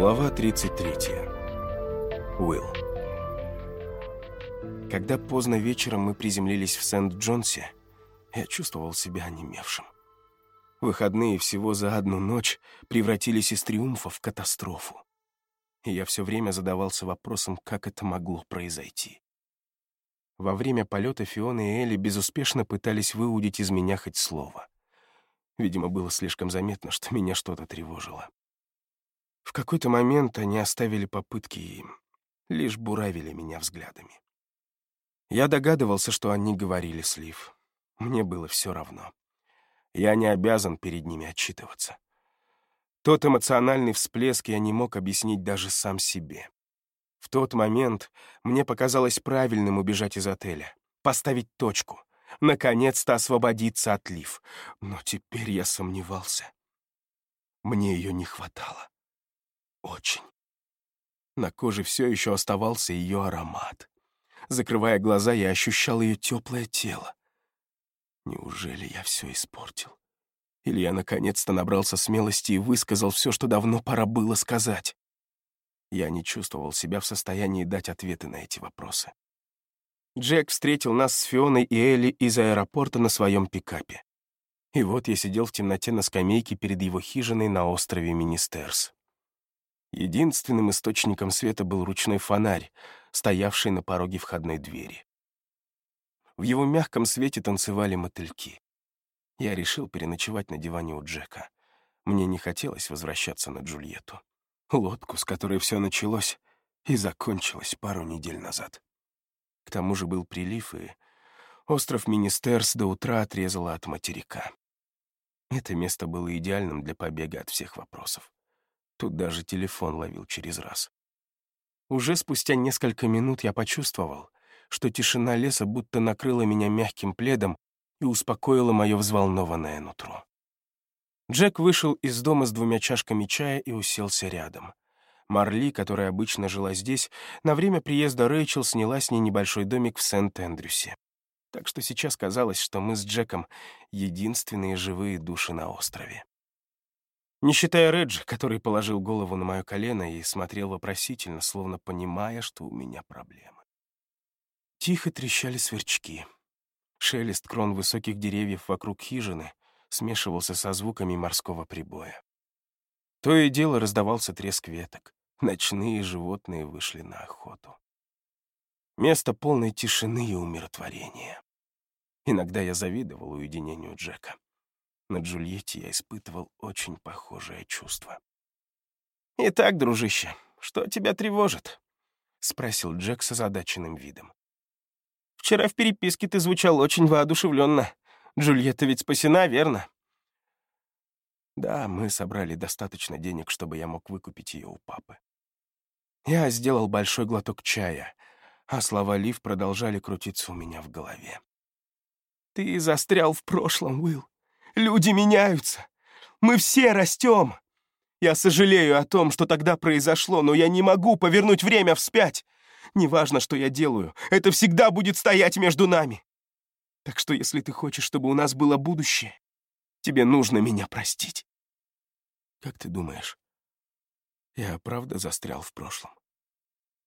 Глава 33. Уилл. Когда поздно вечером мы приземлились в Сент-Джонсе, я чувствовал себя онемевшим. Выходные всего за одну ночь превратились из триумфа в катастрофу. И я все время задавался вопросом, как это могло произойти. Во время полета Фиона и Элли безуспешно пытались выудить из меня хоть слово. Видимо, было слишком заметно, что меня что-то тревожило. В какой-то момент они оставили попытки и лишь буравили меня взглядами. Я догадывался, что они говорили слив. Мне было все равно. Я не обязан перед ними отчитываться. Тот эмоциональный всплеск я не мог объяснить даже сам себе. В тот момент мне показалось правильным убежать из отеля, поставить точку, наконец-то освободиться от лив. Но теперь я сомневался. Мне ее не хватало. Очень. На коже все еще оставался ее аромат. Закрывая глаза, я ощущал ее теплое тело. Неужели я все испортил? Или я наконец-то набрался смелости и высказал все, что давно пора было сказать? Я не чувствовал себя в состоянии дать ответы на эти вопросы. Джек встретил нас с Фионой и Элли из аэропорта на своем пикапе. И вот я сидел в темноте на скамейке перед его хижиной на острове Министерс. Единственным источником света был ручной фонарь, стоявший на пороге входной двери. В его мягком свете танцевали мотыльки. Я решил переночевать на диване у Джека. Мне не хотелось возвращаться на Джульетту. Лодку, с которой все началось и закончилось пару недель назад. К тому же был прилив, и остров Министерс до утра отрезало от материка. Это место было идеальным для побега от всех вопросов. Тут даже телефон ловил через раз. Уже спустя несколько минут я почувствовал, что тишина леса будто накрыла меня мягким пледом и успокоила мое взволнованное нутро. Джек вышел из дома с двумя чашками чая и уселся рядом. Марли, которая обычно жила здесь, на время приезда Рэйчел сняла с ней небольшой домик в Сент-Эндрюсе. Так что сейчас казалось, что мы с Джеком — единственные живые души на острове. Не считая Реджи, который положил голову на мое колено и смотрел вопросительно, словно понимая, что у меня проблемы. Тихо трещали сверчки. Шелест крон высоких деревьев вокруг хижины смешивался со звуками морского прибоя. То и дело раздавался треск веток. Ночные животные вышли на охоту. Место полной тишины и умиротворения. Иногда я завидовал уединению Джека. На Джульетте я испытывал очень похожее чувство. «Итак, дружище, что тебя тревожит?» — спросил Джек с озадаченным видом. «Вчера в переписке ты звучал очень воодушевленно. Джульетта ведь спасена, верно?» Да, мы собрали достаточно денег, чтобы я мог выкупить ее у папы. Я сделал большой глоток чая, а слова Лив продолжали крутиться у меня в голове. «Ты застрял в прошлом, Уилл. Люди меняются. Мы все растем. Я сожалею о том, что тогда произошло, но я не могу повернуть время вспять. Неважно, что я делаю, это всегда будет стоять между нами. Так что если ты хочешь, чтобы у нас было будущее, тебе нужно меня простить. Как ты думаешь, я правда застрял в прошлом?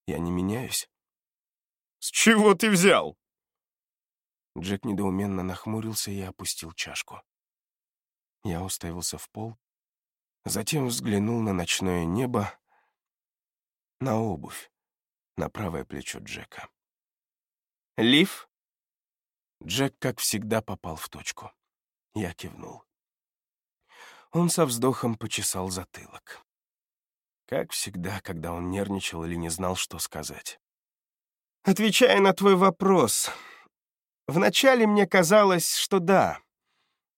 Я не меняюсь? С чего ты взял? Джек недоуменно нахмурился и опустил чашку. Я уставился в пол, затем взглянул на ночное небо, на обувь, на правое плечо Джека. «Лив?» Джек, как всегда, попал в точку. Я кивнул. Он со вздохом почесал затылок. Как всегда, когда он нервничал или не знал, что сказать. «Отвечая на твой вопрос, вначале мне казалось, что да,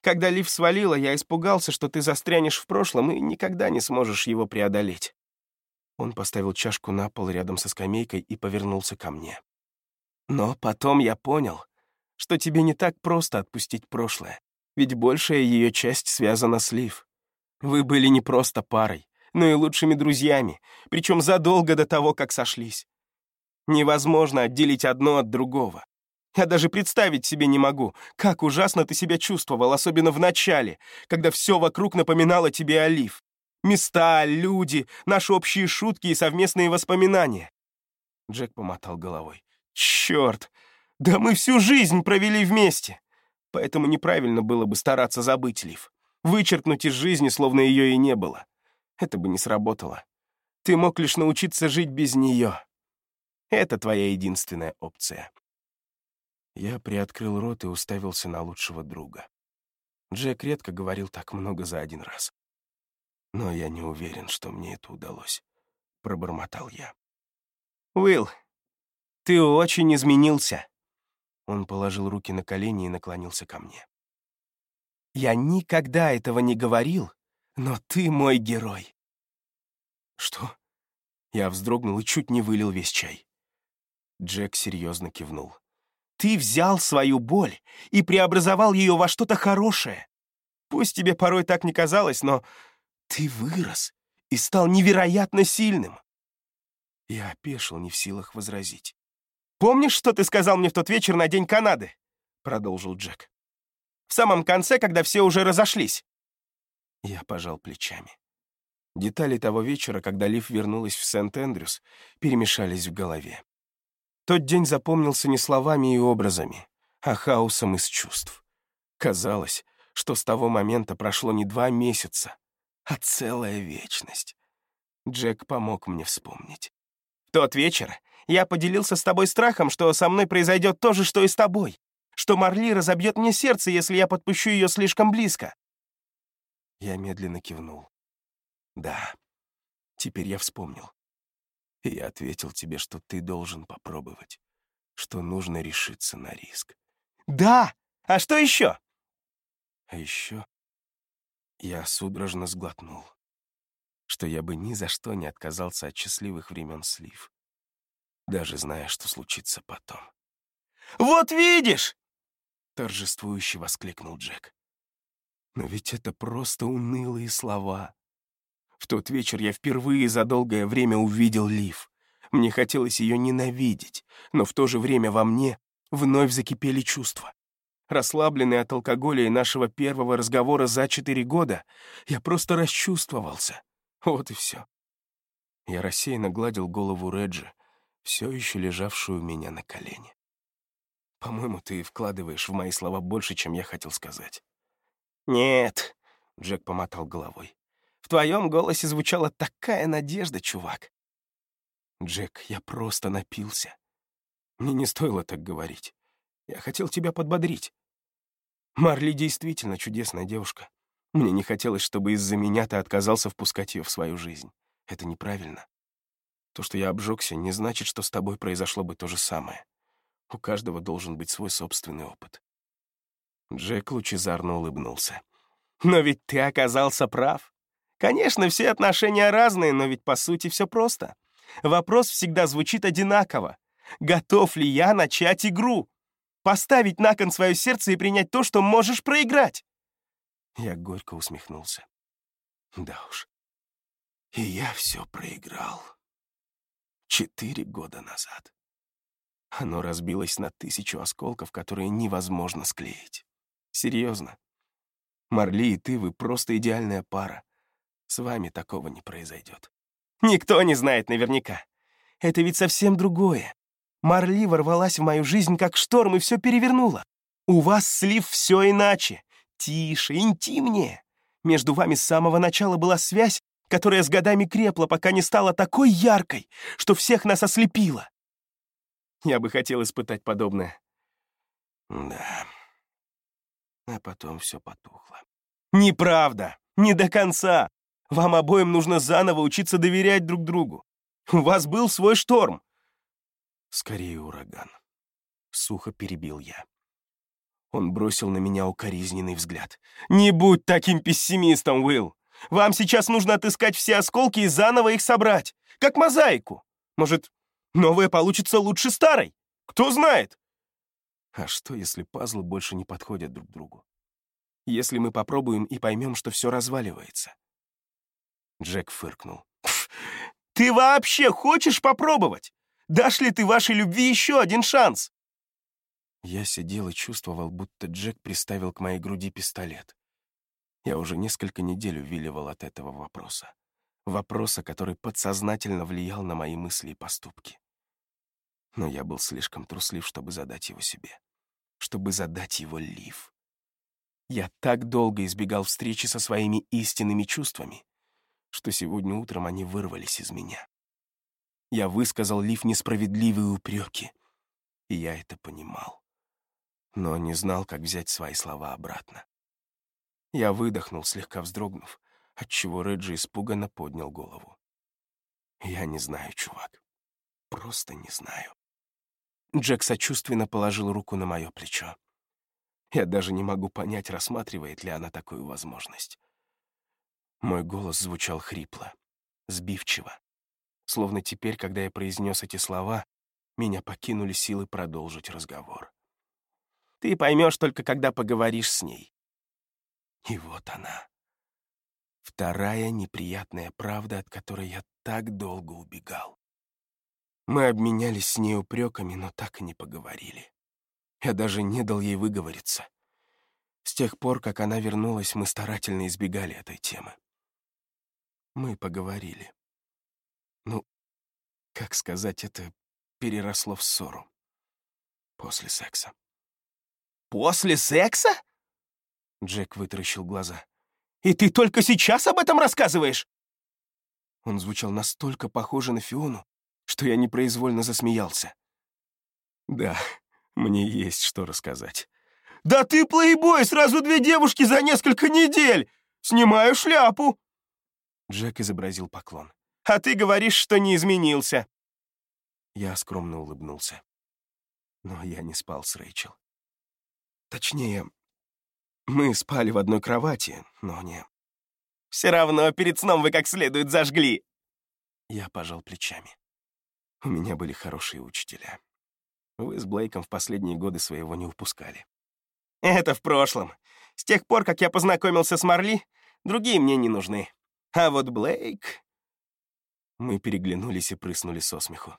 когда Лив свалила, я испугался, что ты застрянешь в прошлом и никогда не сможешь его преодолеть. Он поставил чашку на пол рядом со скамейкой и повернулся ко мне. Но потом я понял, что тебе не так просто отпустить прошлое, ведь большая ее часть связана с Лив. Вы были не просто парой, но и лучшими друзьями, причем задолго до того, как сошлись. Невозможно отделить одно от другого. Я даже представить себе не могу, как ужасно ты себя чувствовал, особенно в начале, когда все вокруг напоминало тебе олив. Места, люди, наши общие шутки и совместные воспоминания. Джек помотал головой. Черт! Да мы всю жизнь провели вместе. Поэтому неправильно было бы стараться забыть Лив. Вычеркнуть из жизни, словно ее и не было. Это бы не сработало. Ты мог лишь научиться жить без нее. Это твоя единственная опция. Я приоткрыл рот и уставился на лучшего друга. Джек редко говорил так много за один раз. Но я не уверен, что мне это удалось. Пробормотал я. «Уилл, ты очень изменился!» Он положил руки на колени и наклонился ко мне. «Я никогда этого не говорил, но ты мой герой!» «Что?» Я вздрогнул и чуть не вылил весь чай. Джек серьезно кивнул. «Ты взял свою боль и преобразовал ее во что-то хорошее. Пусть тебе порой так не казалось, но ты вырос и стал невероятно сильным. Я опешил, не в силах возразить. «Помнишь, что ты сказал мне в тот вечер на День Канады?» — продолжил Джек. «В самом конце, когда все уже разошлись». Я пожал плечами. Детали того вечера, когда Лив вернулась в Сент-Эндрюс, перемешались в голове. Тот день запомнился не словами и образами, а хаосом из чувств. Казалось, что с того момента прошло не два месяца, а целая вечность. Джек помог мне вспомнить тот вечер я поделился с тобой страхом, что со мной произойдет то же, что и с тобой, что Марли разобьет мне сердце, если я подпущу ее слишком близко. Я медленно кивнул. Да, теперь я вспомнил. И я ответил тебе, что ты должен попробовать, что нужно решиться на риск. Да! А что еще? А еще я судорожно сглотнул что я бы ни за что не отказался от счастливых времен слив, даже зная, что случится потом. «Вот видишь!» — торжествующе воскликнул Джек. «Но ведь это просто унылые слова. В тот вечер я впервые за долгое время увидел Лив. Мне хотелось ее ненавидеть, но в то же время во мне вновь закипели чувства. Расслабленный от алкоголя и нашего первого разговора за четыре года, я просто расчувствовался. Вот и все. Я рассеянно гладил голову Реджи, все еще лежавшую у меня на колене. По-моему, ты вкладываешь в мои слова больше, чем я хотел сказать. Нет, Джек помотал головой. В твоем голосе звучала такая надежда, чувак. Джек, я просто напился. Мне не стоило так говорить. Я хотел тебя подбодрить. Марли действительно чудесная девушка. Мне не хотелось, чтобы из-за меня ты отказался впускать ее в свою жизнь. Это неправильно. То, что я обжегся, не значит, что с тобой произошло бы то же самое. У каждого должен быть свой собственный опыт. Джек лучезарно улыбнулся. «Но ведь ты оказался прав. Конечно, все отношения разные, но ведь по сути все просто. Вопрос всегда звучит одинаково. Готов ли я начать игру? Поставить на кон свое сердце и принять то, что можешь проиграть?» Я горько усмехнулся. Да уж. И я все проиграл. Четыре года назад. Оно разбилось на тысячу осколков, которые невозможно склеить. Серьезно. Марли и ты, вы просто идеальная пара. С вами такого не произойдет. Никто не знает наверняка. Это ведь совсем другое. Марли ворвалась в мою жизнь как шторм и все перевернула. У вас слив все иначе. Тише, интимнее. Между вами с самого начала была связь, которая с годами крепла, пока не стала такой яркой, что всех нас ослепила. Я бы хотел испытать подобное. Да. А потом все потухло. Неправда. Не до конца. Вам обоим нужно заново учиться доверять друг другу. У вас был свой шторм. Скорее ураган. Сухо перебил я. Он бросил на меня укоризненный взгляд. «Не будь таким пессимистом, Уилл! Вам сейчас нужно отыскать все осколки и заново их собрать, как мозаику. Может, новая получится лучше старой? Кто знает?» А что, если пазлы больше не подходят друг другу? Если мы попробуем и поймем, что все разваливается? Джек фыркнул. «Ты вообще хочешь попробовать? Дашь ли ты вашей любви еще один шанс?» Я сидел и чувствовал, будто Джек приставил к моей груди пистолет. Я уже несколько недель увиливал от этого вопроса. Вопроса, который подсознательно влиял на мои мысли и поступки. Но я был слишком труслив, чтобы задать его себе. Чтобы задать его Лив. Я так долго избегал встречи со своими истинными чувствами, что сегодня утром они вырвались из меня. Я высказал Лив несправедливые упреки, и я это понимал. Но не знал, как взять свои слова обратно. Я выдохнул, слегка вздрогнув, отчего Реджи испуганно поднял голову. «Я не знаю, чувак. Просто не знаю». Джек сочувственно положил руку на мое плечо. Я даже не могу понять, рассматривает ли она такую возможность. Мой голос звучал хрипло, сбивчиво. Словно теперь, когда я произнес эти слова, меня покинули силы продолжить разговор. «Ты поймешь только, когда поговоришь с ней. И вот она. Вторая неприятная правда, от которой я так долго убегал. Мы обменялись с ней упреками, но так и не поговорили. Я даже не дал ей выговориться. С тех пор, как она вернулась, мы старательно избегали этой темы. Мы поговорили. Ну, как сказать, это переросло в ссору. После секса. «После секса?» Джек вытаращил глаза. «И ты только сейчас об этом рассказываешь?» Он звучал настолько похоже на Фиону, что я непроизвольно засмеялся. «Да, мне есть что рассказать». «Да ты, плейбой, сразу две девушки за несколько недель! Снимаю шляпу!» Джек изобразил поклон. «А ты говоришь, что не изменился!» Я скромно улыбнулся. Но я не спал с Рэйчел. Точнее, мы спали в одной кровати, но не... Все равно перед сном вы как следует зажгли. Я пожал плечами. У меня были хорошие учителя. Вы с Блейком в последние годы своего не упускали. Это в прошлом. С тех пор, как я познакомился с Марли, другие мне не нужны. А вот Блейк... Мы переглянулись и прыснули со смеху.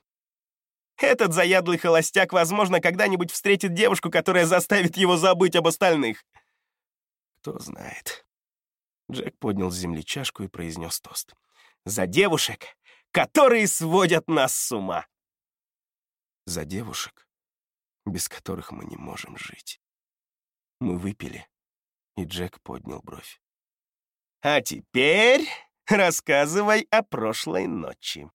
Этот заядлый холостяк, возможно, когда-нибудь встретит девушку, которая заставит его забыть об остальных. Кто знает. Джек поднял с земли чашку и произнес тост. «За девушек, которые сводят нас с ума!» «За девушек, без которых мы не можем жить». Мы выпили, и Джек поднял бровь. «А теперь рассказывай о прошлой ночи».